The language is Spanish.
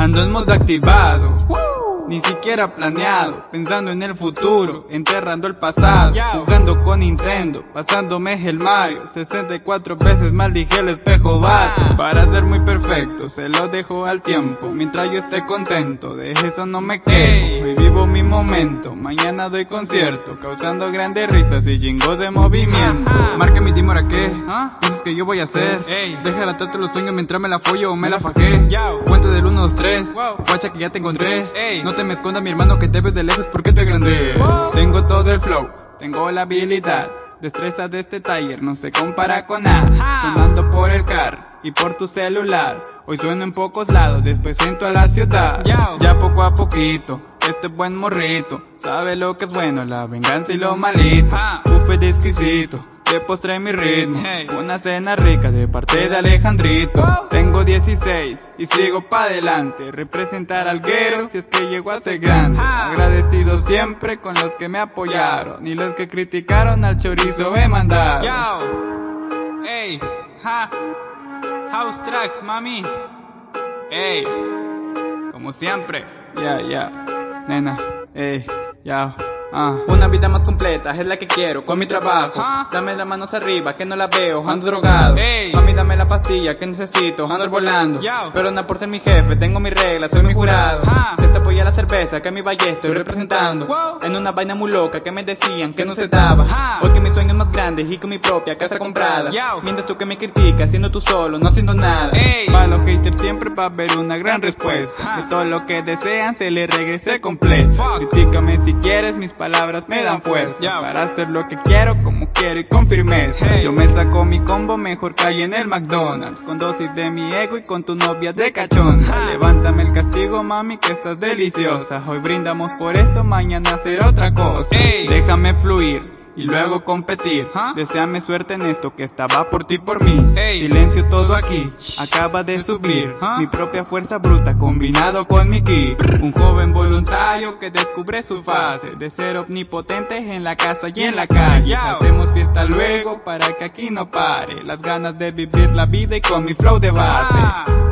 Ando en modo activado ni siquiera planeado, pensando en el futuro, enterrando el pasado, jugando con Nintendo, pasándome el Mario, 64 veces maldije el espejo vato, para ser muy perfecto, se lo dejo al tiempo, mientras yo esté contento, de eso no me quedo, hoy vivo mi momento, mañana doy concierto, causando grandes risas y jingos de movimiento, marca mi timor a qué, dices que yo voy a hacer, deja atrás los sueños mientras me la follo o me la fajé, cuenta del 1, 2, 3, guacha que ya te encontré, no te me esconda mi hermano que te ves de lejos porque estoy grande. Tengo todo el flow, tengo la habilidad. Destreza de este taller no se compara con nada. Sonando por el car y por tu celular. Hoy sueno en pocos lados, después siento a la ciudad. Ya poco a poquito, este buen morrito. Sabe lo que es bueno, la venganza y lo malito. Buffet exquisito te postre mi ritmo. Una cena rica de parte de Alejandrito. Tengo 16 y sigo pa' adelante. Representar al guero si es que llego a ser grande. Agradecido siempre con los que me apoyaron. Y los que criticaron al chorizo me mandaron. Yo, ey, ja, house tracks, mami. Ey, como siempre. Ya, ya, nena, ey, ya. Ah. Una vida más completa es la que quiero con mi trabajo. Dame las manos arriba que no la veo, ando drogado. Mami, dame la pastilla que necesito, ando volando. Pero no por ser mi jefe, tengo mis reglas, soy mi jurado. Esta apoya la cerveza que mi valle estoy representando. En una vaina muy loca que me decían que no se daba. Hoy que mis sueños más grandes y con mi propia casa comprada. Mientras tú que me criticas, siendo tú solo, no haciendo nada. Para los haters siempre va a haber una gran respuesta. Que todo lo que desean se le regrese completo. Critícame si quieres mis palabras me dan fuerza Para hacer lo que quiero, como quiero y con firmeza. Yo me saco mi combo mejor que en el McDonald's. Con dosis de mi ego y con tu novia de cachón. Levántame el castigo mami que estás deliciosa. Hoy brindamos por esto, mañana hacer otra cosa. Déjame fluir y luego competir. Deseame suerte en esto que estaba por ti por mí. Silencio todo aquí, acaba de subir. Mi propia fuerza bruta combinado con mi ki. Un joven voluntario que descubre su fase de ser omnipotente en la casa y en la calle. Hacemos fiesta luego para que aquí no pare. Las ganas de vivir la vida y con mi flow de base.